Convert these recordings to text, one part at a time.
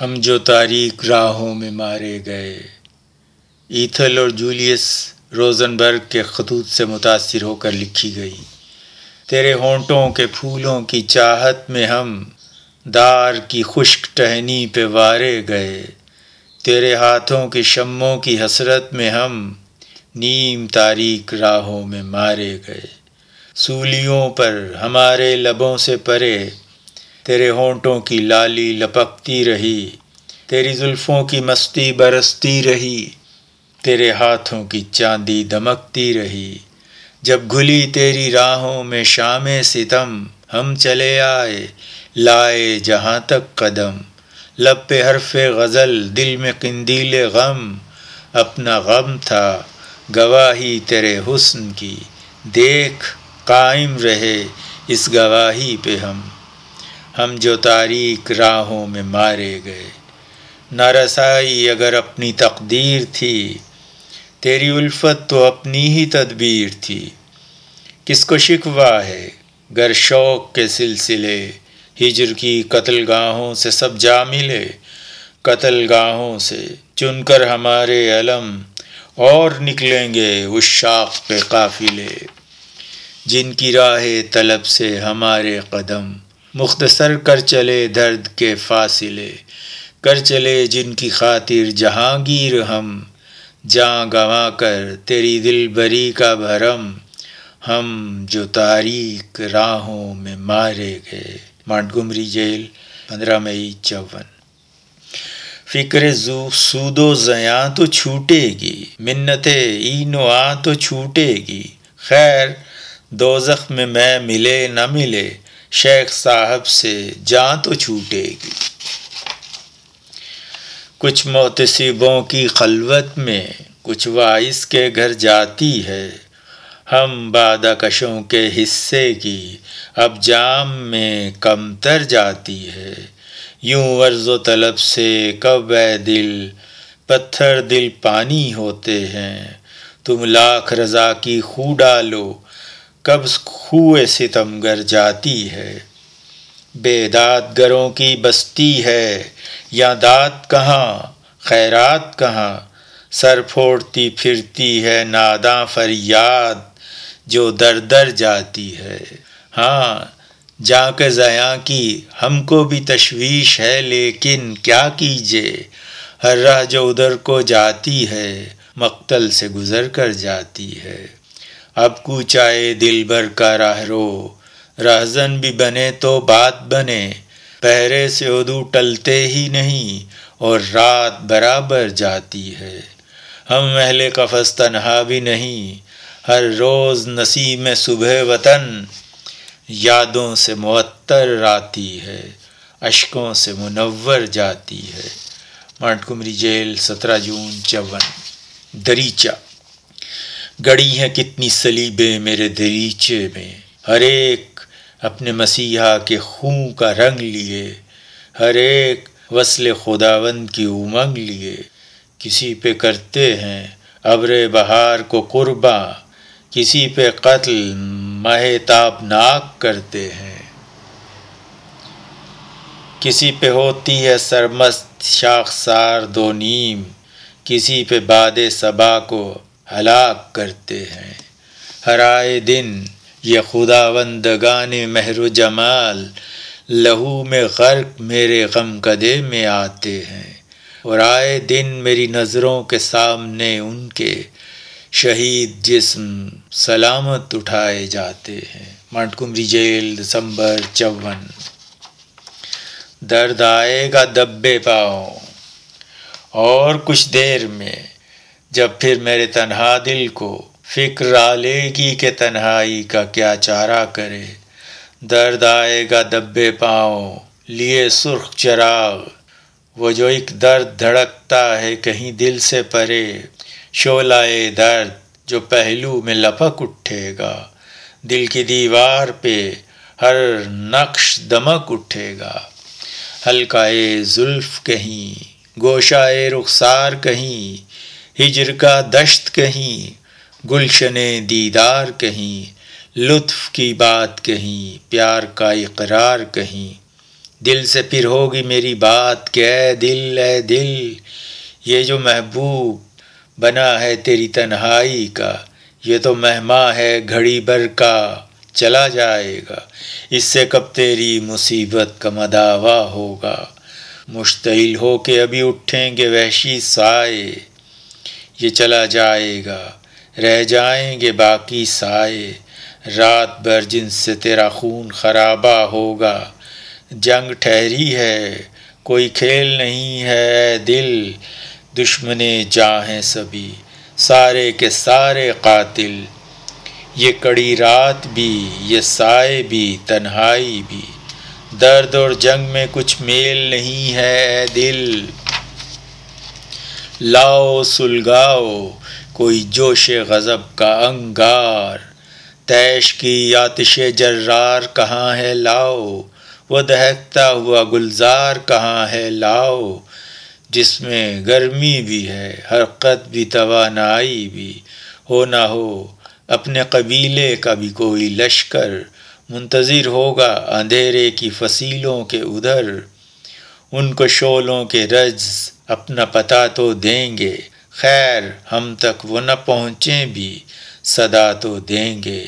ہم جو تاریک راہوں میں مارے گئے۔ ایتھل اور جولیس روزنبرگ کے خطوط سے متاثر ہو کر لکھی گئی۔ تیرے ہونٹوں کے پھولوں کی چاہت میں ہم دار کی خشک ٹہنی پہ وارے گئے۔ تیرے ہاتھوں کی شموں کی حسرت میں ہم نیم تاریک راہوں میں مارے گئے۔ سولیوں پر ہمارے لبوں سے پرے تیرے ہونٹوں کی لالی لپکتی رہی، تیری زلفوں کی مستی برستی رہی، تیرے ہاتھوں کی چاندی دمکتی رہی۔ جب گھلی تیری راہوں میں شام ستم، ہم چلے آئے لائے جہاں تک قدم۔ لب پہ حرف غزل، دل میں قندیل غم۔ اپنا غم تھا گواہی تیرے حسن کی۔ دیکھ، قائم رہے اس گواہی پہ ہم۔ ہم جو تاریک راہوں میں مارے گئے۔ نہ رسائی اگر اپنی تقدیر تھی، تیری الفت تو اپنی ہی تدبیر تھی۔ کس کو شکوا ہے؟ گر شوق کے سلسلے۔ ہجر کی قتل گاہوں سے سب جا ملے۔ قتل گاہوں سے چن کر ہمارے علم اور نکلیں گے اس شاخ پہ قافلے۔ جن کی راہ طلب سے ہمارے قدم۔ مختصر کر چلے درد کے فاصلے، کر چلے جن کی خاطر جہانگیر ہم، جاں گنوا کر تیری دل بری کا بھرم، ہم جو تاریخ راہوں میں مارے گئے۔ مانٹگمری جیل، پندرہ مئی، چون۔ فکر زو، سود و زیاں تو چھوٹے گی، منت این و آ تو چھوٹے گی۔ خیر، دوزخ میں میں ملے نہ ملے شیخ صاحب سے جاں تو چھوٹے گی۔ کچھ محتسبوں کی خلوت میں کچھ واعث کے گھر جاتی ہے۔ ہم بادہ کشوں کے حصے کی اب جام میں کم تر جاتی ہے۔ یوں ورز و طلب سے کب اے دل پتھر دل پانی ہوتے ہیں۔ تم لاکھ رضا کی خو ڈالو کب خوئے ستم گر جاتی ہے۔ بے داد گروں کی بستی ہے۔ یا داد کہاں؟ خیرات کہاں؟ سر پھوڑتی پھرتی ہے ناداں فریاد جو در در جاتی ہے۔ ہاں جا کے زیاں کی ہم کو بھی تشویش ہے، لیکن کیا کیجے ہر راہ جو ادھر کو جاتی ہے، مقتل سے گزر کر جاتی ہے۔ اب کوچائے دل بھر کا راہ رو۔ رہزن بھی بنے تو بات بنے۔ پہرے سے ادو ٹلتے ہی نہیں اور رات برابر جاتی ہے۔ ہم اہل قفص تنہا بھی نہیں۔ ہر روز نسیم صبح وطن یادوں سے معطر آتی ہے۔ اشکوں سے منور جاتی ہے۔ مانٹ کمری جیل سترہ جون چون۔ دریچہ۔ گڑی ہیں کتنی سلیبیں میرے دریچے میں۔ ہر ایک اپنے مسیحا کے خون کا رنگ لیے۔ ہر ایک وصل خداوند کی امنگ لیے۔ کسی پہ کرتے ہیں ابر بہار کو قربا کسی پہ قتل مہ تابناک کرتے ہیں۔ کسی پہ ہوتی ہے سرمست شاخ سار دو نیم۔ کسی پہ باد صبا کو ہلاک کرتے ہیں۔ ہر آئے دن یہ خدا وندگان مہر و جمال لہو میں غرق میرے غم کدے میں آتے ہیں۔ اور آئے دن میری نظروں کے سامنے ان کے شہید جسم سلامت اٹھائے جاتے ہیں۔ مانٹ کمری جیل، دسمبر چون۔ درد آئے گا دبے پاؤں۔ اور کچھ دیر میں جب پھر میرے تنہا دل کو فکر آلے گی کہ تنہائی کا کیا چارہ کرے، درد آئے گا دبے پاؤں، لیے سرخ چراغ۔ وہ جو ایک درد دھڑکتا ہے کہیں دل سے پرے شولائے درد جو پہلو میں لپک اٹھے گا۔ دل کی دیوار پہ ہر نقش دمک اٹھے گا۔ ہلکائے زلف کہیں، گوشائے رخسار کہیں ہجر کا دشت کہیں، گلشن دیدار کہیں، لطف کی بات کہیں، پیار کا اقرار کہیں۔ دل سے پھر ہوگی میری بات کہ اے دل اے دل، یہ جو محبوب بنا ہے تیری تنہائی کا، یہ تو مہماں ہے گھڑی بھر کا، چلا جائے گا۔ اس سے کب تیری مصیبت کا مداوع ہوگا؟ مشتعل ہو کے ابھی اٹھیں گے وحشی سائے۔ یہ چلا جائے گا۔ رہ جائیں گے باقی سائے۔ رات بھر جن سے تیرا خون خرابہ ہوگا۔ جنگ ٹھہری ہے، کوئی کھیل نہیں ہے۔ دل، دشمن جاں ہیں سبھی، سارے کے سارے قاتل۔ یہ کڑی رات بھی، یہ سائے بھی، تنہائی بھی۔ درد اور جنگ میں کچھ میل نہیں ہے دل۔ لاؤ سلگاؤ، کوئی جوش غضب کا انگار۔ تیش کی آتش جرار، کہاں ہے لاؤ؟ وہ دہکتا ہوا گلزار، کہاں ہے لاؤ؟ جس میں گرمی بھی ہے، حرکت بھی، توانائی بھی۔ ہو نہ ہو، اپنے قبیلے کا بھی کوئی لشکر۔ منتظر ہوگا اندھیرے کی فصیلوں کے ادھر۔ ان کو شولوں کے رج اپنا پتہ تو دیں گے۔ خیر، ہم تک وہ نہ پہنچیں بھی، صدا تو دیں گے۔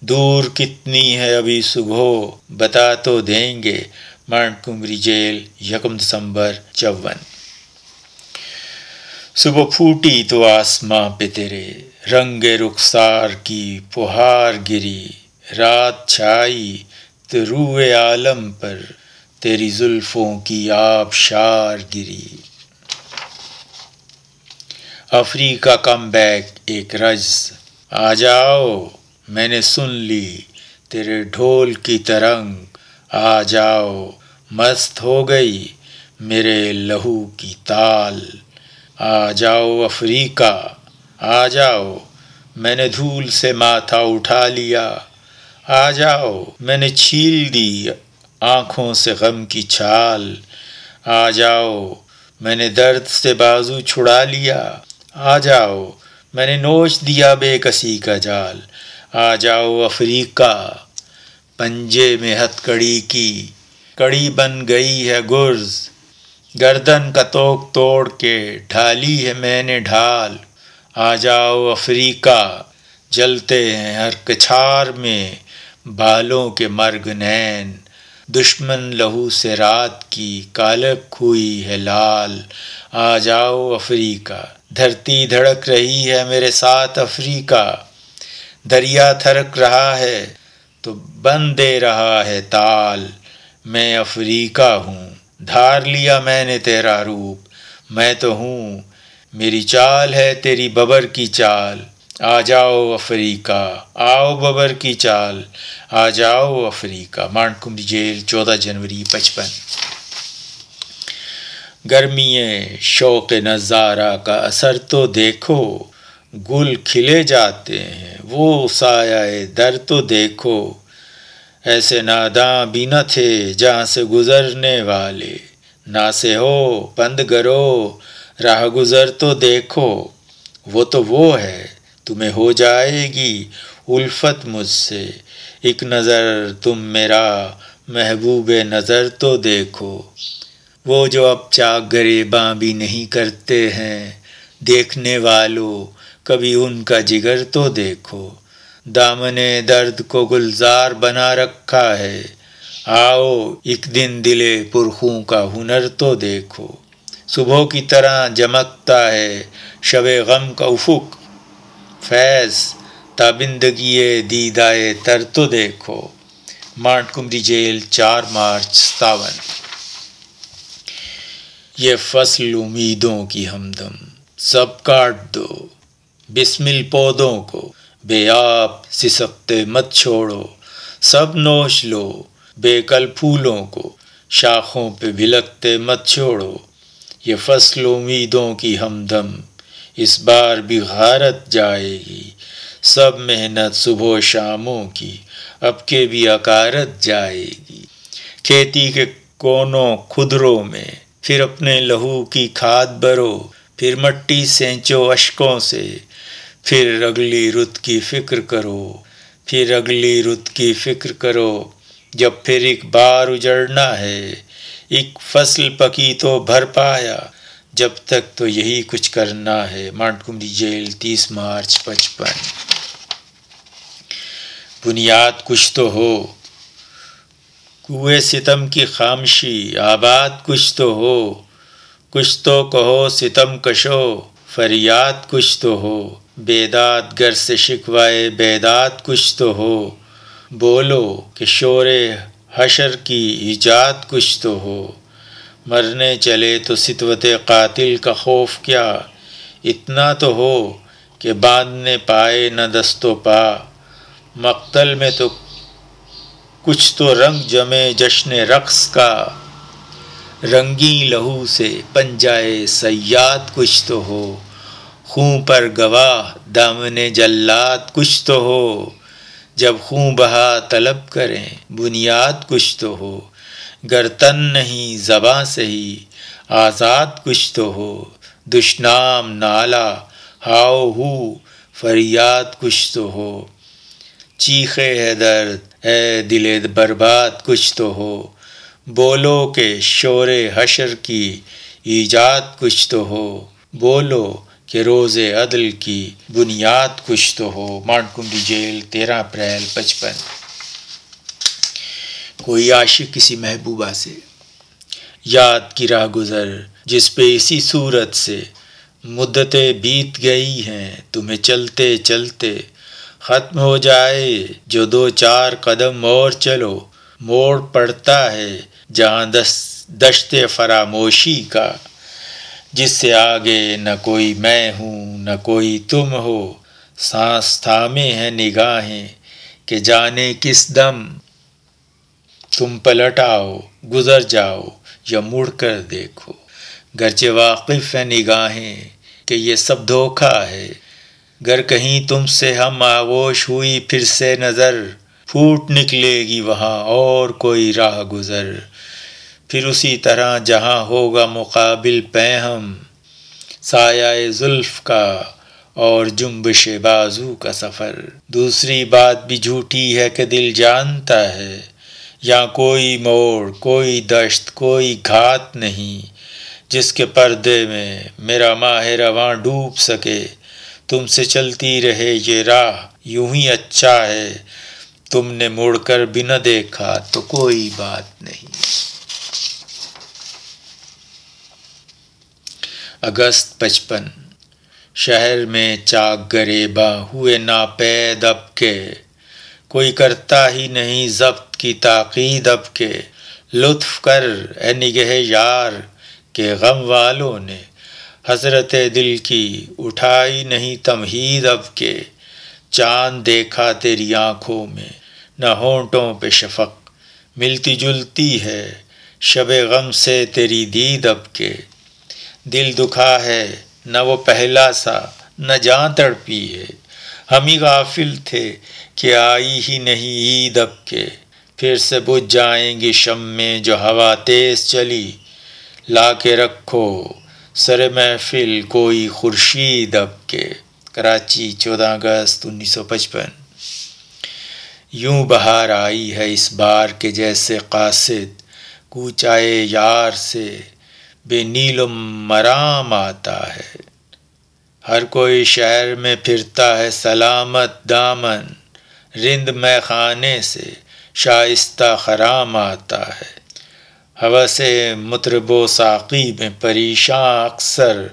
دور کتنی ہے ابھی صبح، بتا تو دیں گے۔ مانٹ کمری جیل، یکم دسمبر، چون۔ صبح پھوٹی تو آسماں پہ تیرے۔ رنگ رخسار کی پہار گری۔ رات چھائی تو روئے عالم پر تیری زلفوں کی آب شار گری۔ افریقہ کم بیک ایک رز آ جاؤ، میں نے سن لی تیرے ڈھول کی ترنگ۔ آ جاؤ، مست ہو گئی میرے لہو کی تال۔ آ جاؤ افریقہ، آ جاؤ، میں نے دھول سے ماتھا اٹھا لیا۔ آ جاؤ، میں نے چھیل دی آنکھوں سے غم کی چھال۔ آ جاؤ، میں نے درد سے بازو چھڑا لیا۔ آ جاؤ، میں نے نوچ دیا بے کسی کا جال۔ آ جاؤ افریقہ، پنجے میں ہتھ کڑی کی۔ کڑی بن گئی ہے گرز، گردن کا توک توڑ کے ڈھالی ہے میں نے ڈھال۔ آ جاؤ افریقہ، جلتے ہیں ہر کچھار میں بالوں کے مرگ نین۔ دشمن لہو سے رات کی کالک ہوئی ہے لال۔ آ جاؤ افریقہ دھرتی دھڑک رہی ہے میرے ساتھ افریقہ۔ دریا تھرک رہا ہے تو بن دے رہا ہے تال۔ میں افریقہ ہوں، دھار لیا میں نے تیرا روپ۔ میں تو ہوں، میری چال ہے تیری ببر کی چال۔ آ جاؤ افریقہ، آؤ ببر کی چال۔ آ جاؤ افریقہ۔ مانڈ کمری جیل، چودہ جنوری، پچپن۔ گرمی شوق نظارہ کا اثر تو دیکھو، گل کھلے جاتے ہیں، وہ سایہ در تو دیکھو۔ ایسے ناداں بھی نہ تھے جہاں سے گزرنے والے۔ نہ سے ہو بند گرو، راہ گزر تو دیکھو۔ وہ تو وہ ہے، تمہیں ہو جائے گی الفت مجھ سے۔ ایک نظر تم میرا، محبوب نظر تو دیکھو۔ وہ جو اب چاک گریباں بھی نہیں کرتے ہیں، دیکھنے والوں کبھی ان کا جگر تو دیکھو۔ دامن درد کو گلزار بنا رکھا ہے۔ آؤ، ایک دن دلے پرخوں کا ہنر تو دیکھو۔ صبح کی طرح جمکتا ہے شب غم کا افق۔ فیض، تابندگی دیدائے تر تو دیکھو۔ مانٹ کمری جیل، چار مارچ، ستاون۔ یہ فصل امیدوں کی ہمدم، سب کاٹ دو، بسمل پودوں کو، بے آپ سسکتے مت چھوڑو، سب نوش لو، بے کل پھولوں کو، شاخوں پہ بھلکتے مت چھوڑو۔ یہ فصل امیدوں کی ہمدم، اس بار بھی غارت جائے گی۔ سب محنت صبح و شاموں کی، اب کے بھی اکارت جائے گی۔ کھیتی کے کونوں کھدروں میں پھر اپنے لہو کی کھاد برو، پھر مٹی سینچو اشکوں سے، پھر اگلی رت کی فکر کرو، پھر اگلی رت کی فکر کرو۔ جب پھر ایک بار اجڑنا ہے، ایک فصل پکی تو بھر پایا۔ جب تک تو یہی کچھ کرنا ہے۔ کمری جیل، تیس مارچ، پچپن۔ بنیاد کچھ تو ہو۔ کوئے ستم کی خامشی؟ آباد کچھ تو ہو، کچھ تو کہو ستم کشو، فریاد کچھ تو ہو، بیداد گر سے شکوائے بیداد کچھ تو ہو، بولو کہ شور حشر کی ایجاد کچھ تو ہو۔ مرنے چلے تو ستوت قاتل کا خوف کیا، اتنا تو ہو کہ باندھنے پائے نہ دست و پا۔ مقتل میں تو کچھ تو رنگ جمے جشن رقص کا۔ رنگی لہو سے پنجائے سیاد کچھ تو ہو۔ خوں پر گواہ دامن جلات کچھ تو ہو۔ جب خوں بہا طلب کریں بنیاد کچھ تو ہو۔ گر تن نہیں زباں سے ہی آزاد کچھ تو ہو۔ دشنام نالا، ہاؤ ہو، فریاد کچھ تو ہو۔ چیخے ہے درد اے دل برباد کچھ تو ہو۔ بولو کہ شور حشر کی ایجاد کچھ تو ہو۔ بولو کہ روز عدل کی بنیاد کچھ تو ہو۔ مانڈکنڈی جیل، تیرہ اپریل، پچپن۔ کوئی عاشق کسی محبوبہ سے۔ یاد کی راہ گزر جس پہ اسی صورت سے۔ مدتیں بیت گئی ہیں تمہیں چلتے چلتے۔ ختم ہو جائے۔ جو دو چار قدم اور چلو، موڑ پڑتا ہے جہاں دس، دشت فراموشی کا۔ جس سے آگے نہ کوئی میں ہوں، نہ کوئی تم ہو۔ سانس تھامے ہیں نگاہیں کہ جانے کس دم۔ تم پلٹ آؤ، گزر جاؤ یا مڑ کر دیکھو۔ گرچہ واقف ہے نگاہیں کہ یہ سب دھوکھا ہے۔ گر کہیں تم سے ہم آغوش ہوئی، پھر سے نظر پھوٹ نکلے گی وہاں اور کوئی راہ گزر۔ پھر اسی طرح جہاں ہوگا مقابل پہم، سایہ زلف کا اور جنبش بازو کا سفر۔ دوسری بات بھی جھوٹی ہے کہ دل جانتا ہے، یا کوئی موڑ، کوئی دشت، کوئی گھات نہیں، جس کے پردے میں میرا ماہ رواں ڈوب سکے۔ تم سے چلتی رہے یہ راہ، یوں ہی اچھا ہے۔ تم نے مڑ کر بھی نہ دیکھا تو کوئی بات نہیں۔ اگست پچپن۔ شہر میں چاک گریبا ہوئے ناپید اب کے۔ کوئی کرتا ہی نہیں ضبط کی تاقید اب کے۔ لطف کر، اے نگہ یار کے غم والوں نے حضرت دل کی اٹھائی نہیں تمہید اب کے۔ چاند دیکھا تیری آنکھوں میں، نہ ہونٹوں پہ شفق۔ ملتی جلتی ہے شب غم سے تیری دید اب کے۔ دل دکھا ہے، نہ وہ پہلا سا، نہ جاں تڑپی ہے۔ ہم ہی غافل تھے کہ آئی ہی نہیں عید اب کے۔ پھر سے بجھ جائیں گی شم میں جو ہوا تیز چلی۔ لا کے رکھو سر محفل کوئی خورشید اب کے، کراچی چودہ اگست انیس سو پچپن۔ یوں بہار آئی ہے اس بار کے جیسے قاصد، کوچائے یار سے بے نیل و مرام آتا ہے۔ ہر کوئی شہر میں پھرتا ہے سلامت دامن، رند میں خانے سے شائستہ خرام آتا ہے۔ ہوا سے مطرب و ساقی میں پریشاں اکثر۔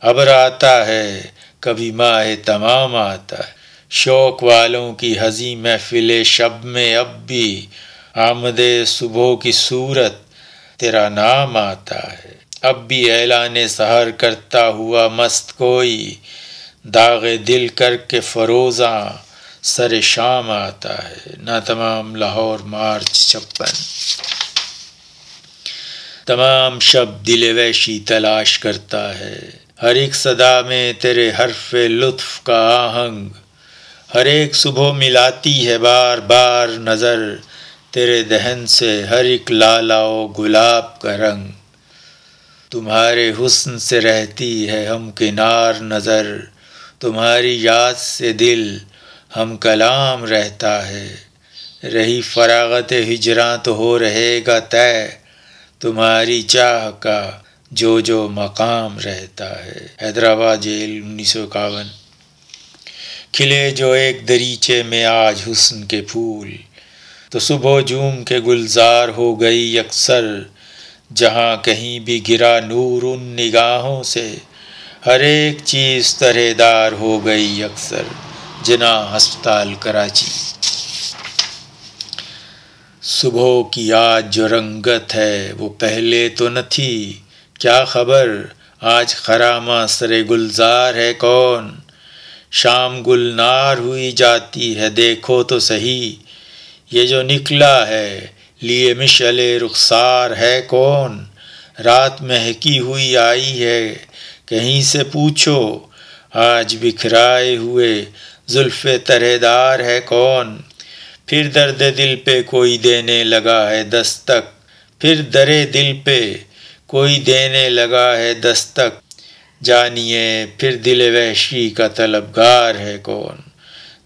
ابر آتا ہے، کبھی ماہ تمام آتا ہے۔ شوق والوں کی حضی محفل شب میں اب بھی آمد صبح کی صورت تیرا نام آتا ہے۔ اب بھی اعلان سحر کرتا ہوا مست کوئی۔ داغ دل کر کے فروزاں سر شام آتا ہے۔ نہ تمام لاہور مارچ چھپن۔ تمام شب دل ویشی تلاش کرتا ہے۔ ہر ایک صدا میں تیرے حرف لطف کا آہنگ۔ ہر ایک صبح ملاتی ہے بار بار نظر۔ تیرے دہن سے ہر ایک لالا و گلاب کا رنگ۔ تمہارے حسن سے رہتی ہے ہم کنار نظر۔ تمہاری یاد سے دل ہم کلام رہتا ہے۔ رہی فراغت ہجراں تو ہو رہے گا طے۔ تمہاری چاہ کا جو جو مقام رہتا ہے۔ حیدرآباد جیل انیس سو اکاون۔ کھلے جو ایک دریچے میں آج حسن کے پھول۔ تو صبح جوم کے گلزار ہو گئی اکثر۔ جہاں کہیں بھی گرا نور ان نگاہوں سے۔ ہر ایک چیز طرح دار ہو گئی اکثر۔ جنا ہسپتال کراچی۔ صبح کی آج جو رنگت ہے وہ پہلے تو نہ تھی۔ کیا خبر؟ آج خرامہ سر گلزار ہے کون؟ شام گلنار ہوئی جاتی ہے، دیکھو تو صحیح۔ یہ جو نکلا ہے، لیے مشعل رخسار ہے کون؟ رات مہکی ہوئی آئی ہے، کہیں سے پوچھو۔ آج بکھرائے ہوئے زلف ترہ دار ہے کون؟ پھر درد دل پہ کوئی دینے لگا ہے دستک، پھر در دل پہ کوئی دینے لگا ہے دستک۔ جانیے، پھر دل وحشی کا طلبگار ہے کون؟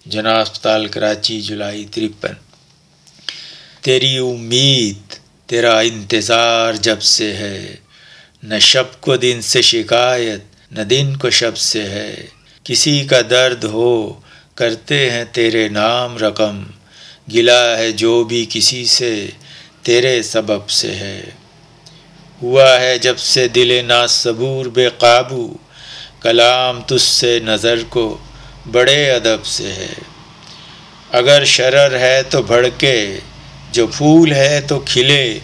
جناب اسپتال کراچی، جولائی ترپن۔ تیری امید، تیرا انتظار جب سے ہے۔ نہ شب کو دن سے شکایت، نہ دن کو شب سے ہے۔ کسی کا درد ہو، کرتے ہیں تیرے نام رقم۔ گلا ہے جو بھی کسی سے تیرے سبب سے ہے۔ ہوا ہے جب سے دل نا صبور بے قابو، کلام تجھ سے نظر کو بڑے ادب سے ہے۔ اگر شرر ہے تو بھڑکے، جو پھول ہے تو کھلے۔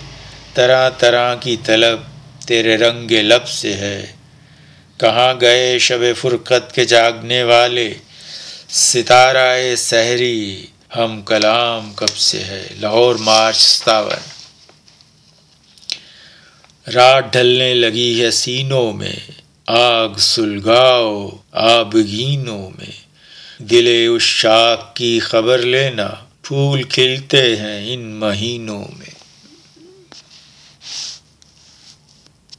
طرح طرح کی طلب تیرے رنگ لب سے ہے۔ کہاں گئے شب فرقت کے جاگنے والے؟ ستارہ سحری ہم کلام کب سے ہے؟ لاہور مارچ ستاون۔ رات ڈھلنے لگی ہے سینوں میں، آگ سلگاؤ آبگینوں میں۔ دل اس شاخ کی خبر لینا، پھول کھلتے ہیں ان مہینوں میں۔